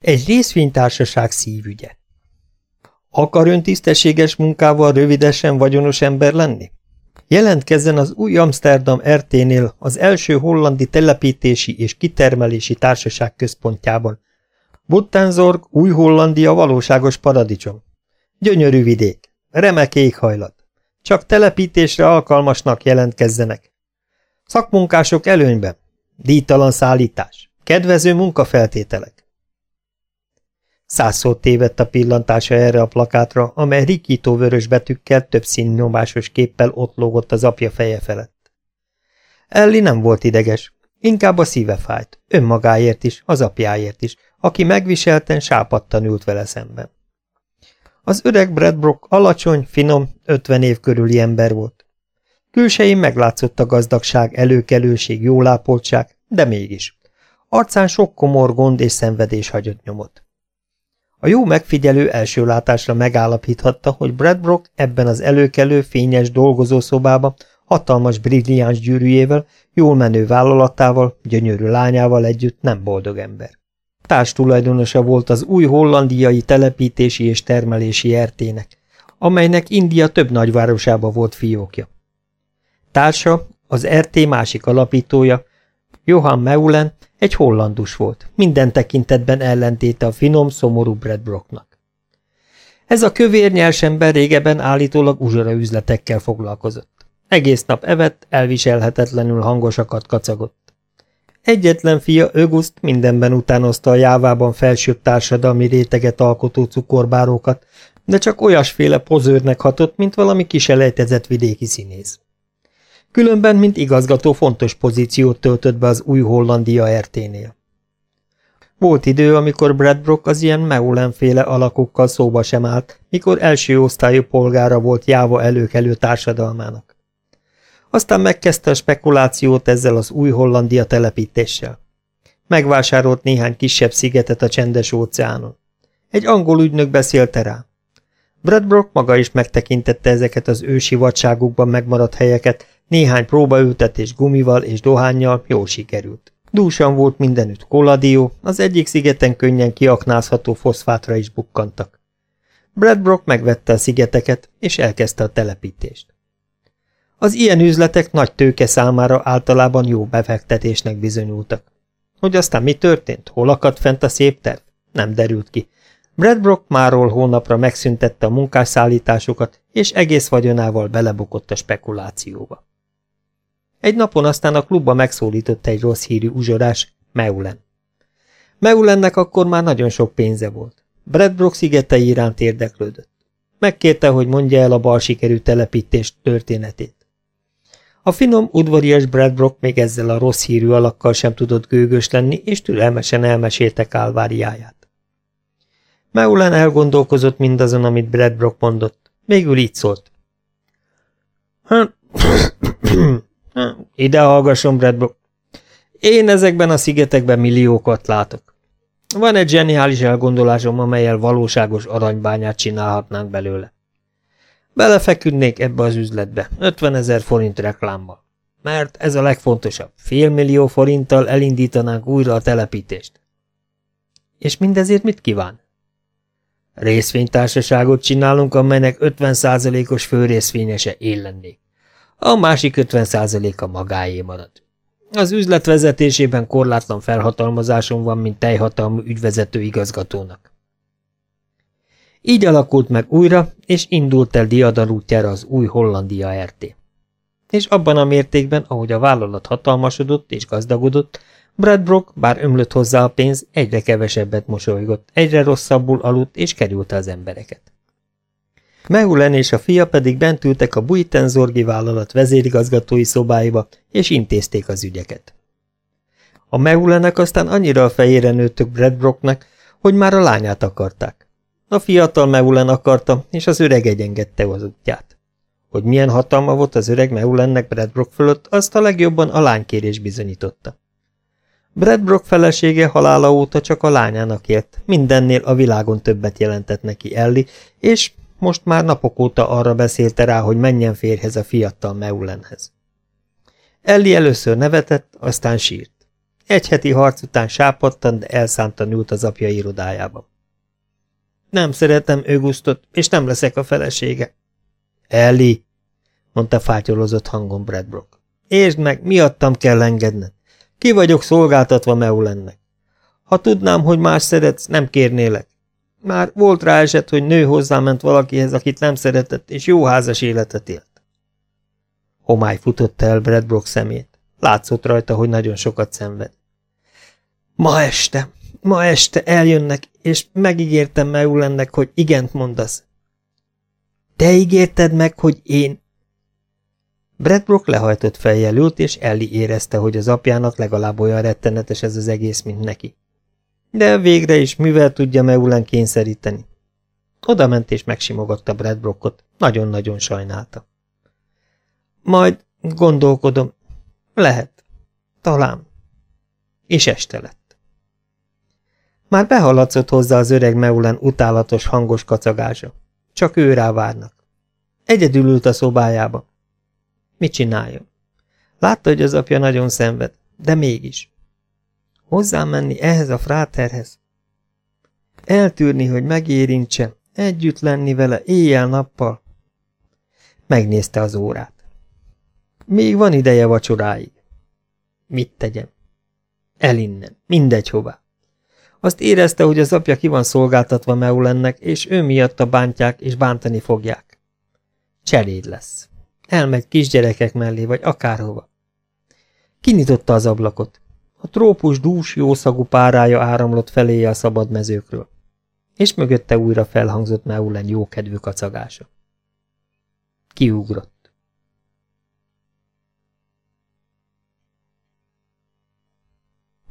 Egy részvénytársaság szívügye. Akar ön tisztességes munkával rövidesen vagyonos ember lenni? Jelentkezzen az új Amsterdam RT-nél az első hollandi telepítési és kitermelési társaság központjában. Buttenzorg, új Hollandia valóságos paradicsom. Gyönyörű vidék, remek éghajlat. Csak telepítésre alkalmasnak jelentkezzenek. Szakmunkások előnyben, díjtalan szállítás, kedvező munkafeltételek. Százszor tévedt a pillantása erre a plakátra, amely rikító vörös betűkkel több színnyomásos képpel ott lógott az apja feje felett. Elli nem volt ideges, inkább a szíve fájt, önmagáért is, az apjáért is, aki megviselten sápadtan ült vele szemben. Az öreg Bradbrook alacsony, finom, ötven év körüli ember volt. Külsején meglátszott a gazdagság, előkelőség, jólápoltság, de mégis. Arcán sok komor gond és szenvedés hagyott nyomot. A jó megfigyelő első látásra megállapíthatta, hogy Bradbrook ebben az előkelő, fényes dolgozószobában hatalmas brilliáns gyűrűjével, jól menő vállalatával, gyönyörű lányával együtt nem boldog ember. Társtulajdonosa volt az új hollandiai telepítési és termelési ertének, amelynek India több nagyvárosába volt fiókja. Társa, az RT másik alapítója, Johann Meulen egy hollandus volt, minden tekintetben ellentéte a finom, szomorú Bradbrooknak. Ez a kövér nyers ember régebben állítólag uzsora üzletekkel foglalkozott. Egész nap evett, elviselhetetlenül hangosakat kacagott. Egyetlen fia, Öguszt mindenben utánozta a jávában felsőbb társadalmi réteget alkotó cukorbárókat, de csak olyasféle pozőrnek hatott, mint valami kiselejtezett vidéki színész. Különben, mint igazgató fontos pozíciót töltött be az új Hollandia RT-nél. Volt idő, amikor Bradbrook az ilyen Meulenféle alakokkal szóba sem állt, mikor első osztályú polgára volt Jáva előkelő társadalmának. Aztán megkezdte a spekulációt ezzel az új Hollandia telepítéssel. Megvásárolt néhány kisebb szigetet a csendes óceánon. Egy angol ügynök beszélte rá. Bradbrook maga is megtekintette ezeket az ősi vadságukban megmaradt helyeket, néhány próbaültetés gumival és dohányjal jól sikerült. Dúsan volt mindenütt koladió, az egyik szigeten könnyen kiaknázható foszfátra is bukkantak. Bradbrook megvette a szigeteket, és elkezdte a telepítést. Az ilyen üzletek nagy tőke számára általában jó befektetésnek bizonyultak. Hogy aztán mi történt, hol akadt fent a szép terv? Nem derült ki. Bradbrook máról hónapra megszüntette a munkásszállításokat, és egész vagyonával belebukott a spekulációba. Egy napon aztán a klubba megszólította egy rossz hírű uzsorás, Meulen. Meulennek akkor már nagyon sok pénze volt. Bradbrook szigetei iránt érdeklődött. Megkérte, hogy mondja el a bal sikerű telepítés történetét. A finom, udvarias Bradbrook még ezzel a rossz hírű alakkal sem tudott gőgös lenni, és türelmesen elmesélte kálváriáját. Meulen elgondolkozott mindazon, amit Bradbrook mondott. Végül így szólt. Ide hallgasson, Bradbrook. Én ezekben a szigetekben milliókat látok. Van egy zseniális elgondolásom, amelyel valóságos aranybányát csinálhatnánk belőle. Belefeküdnék ebbe az üzletbe, 50 ezer forint reklámmal. Mert ez a legfontosabb, félmillió forinttal elindítanánk újra a telepítést. És mindezért mit kíván? Részvénytársaságot csinálunk, amelynek 50%-os főrészvényese én lennék. A másik 50%-a magáé marad. Az üzlet vezetésében korlátlan felhatalmazásom van, mint teljhatalmú ügyvezető igazgatónak. Így alakult meg újra, és indult el diadal útjára az új Hollandia RT. És abban a mértékben, ahogy a vállalat hatalmasodott és gazdagodott, Bradbrook, bár ömlött hozzá a pénz, egyre kevesebbet mosolygott, egyre rosszabbul aludt és kerülte az embereket. Meulen és a fia pedig bent ültek a Buitenzorgi vállalat vezérigazgatói szobáiba, és intézték az ügyeket. A Meulenek aztán annyira a fejére nőttök Bradbrooknak, hogy már a lányát akarták. A fiatal Meulen akarta, és az öreg egyengedte az útját. Hogy milyen hatalma volt az öreg Meulennek Bradbrook fölött, azt a legjobban a lánykérés bizonyította. Bradbrook felesége halála óta csak a lányának élt, mindennél a világon többet jelentett neki Elli, és most már napok óta arra beszélte rá, hogy menjen férhez a fiatal Meulenhez. Elli először nevetett, aztán sírt. Egy heti harc után sápadtan, de elszántan ült az apja irodájába. Nem szeretem Ögusztot, és nem leszek a felesége. Elli, mondta fátyolozott hangon Bradbrook. Értsd meg, miattam kell engedned. Ki vagyok szolgáltatva Meulennek. Ha tudnám, hogy más szeretsz, nem kérnélek. Már volt rá eset, hogy nő hozzáment valakihez, akit nem szeretett, és jó házas életet élt. Homály futott el Bradbrook szemét. Látszott rajta, hogy nagyon sokat szenved. Ma este, ma este eljönnek, és megígértem Meulennek, hogy igent mondasz. Te ígérted meg, hogy én... Bradbrook lehajtott fejjel ült, és Ellie érezte, hogy az apjának legalább olyan rettenetes ez az egész, mint neki. De végre is mivel tudja Meulen kényszeríteni. Oda ment és megsimogatta Bradbrookot, nagyon-nagyon sajnálta. Majd gondolkodom. Lehet. Talán. És este lett. Már behaladszott hozzá az öreg Meulen utálatos hangos kacagása. Csak ő rá várnak. Egyedül ült a szobájába. Mit csináljon? Látta, hogy az apja nagyon szenved, de mégis. Hozzám menni ehhez a fráterhez? Eltűrni, hogy megérintse, együtt lenni vele éjjel-nappal? Megnézte az órát. Még van ideje vacsoráig. Mit tegyem? Elinnen, mindegy hová. Azt érezte, hogy az apja ki van szolgáltatva Meulennek, és ő miatta bántják és bántani fogják. Cseléd lesz. Elmegy kisgyerekek mellé, vagy akárhova. Kinyitotta az ablakot. A trópus dús, jószagú párája áramlott feléje a szabad mezőkről, és mögötte újra felhangzott Meulen jókedvű kacagása. Kiugrott.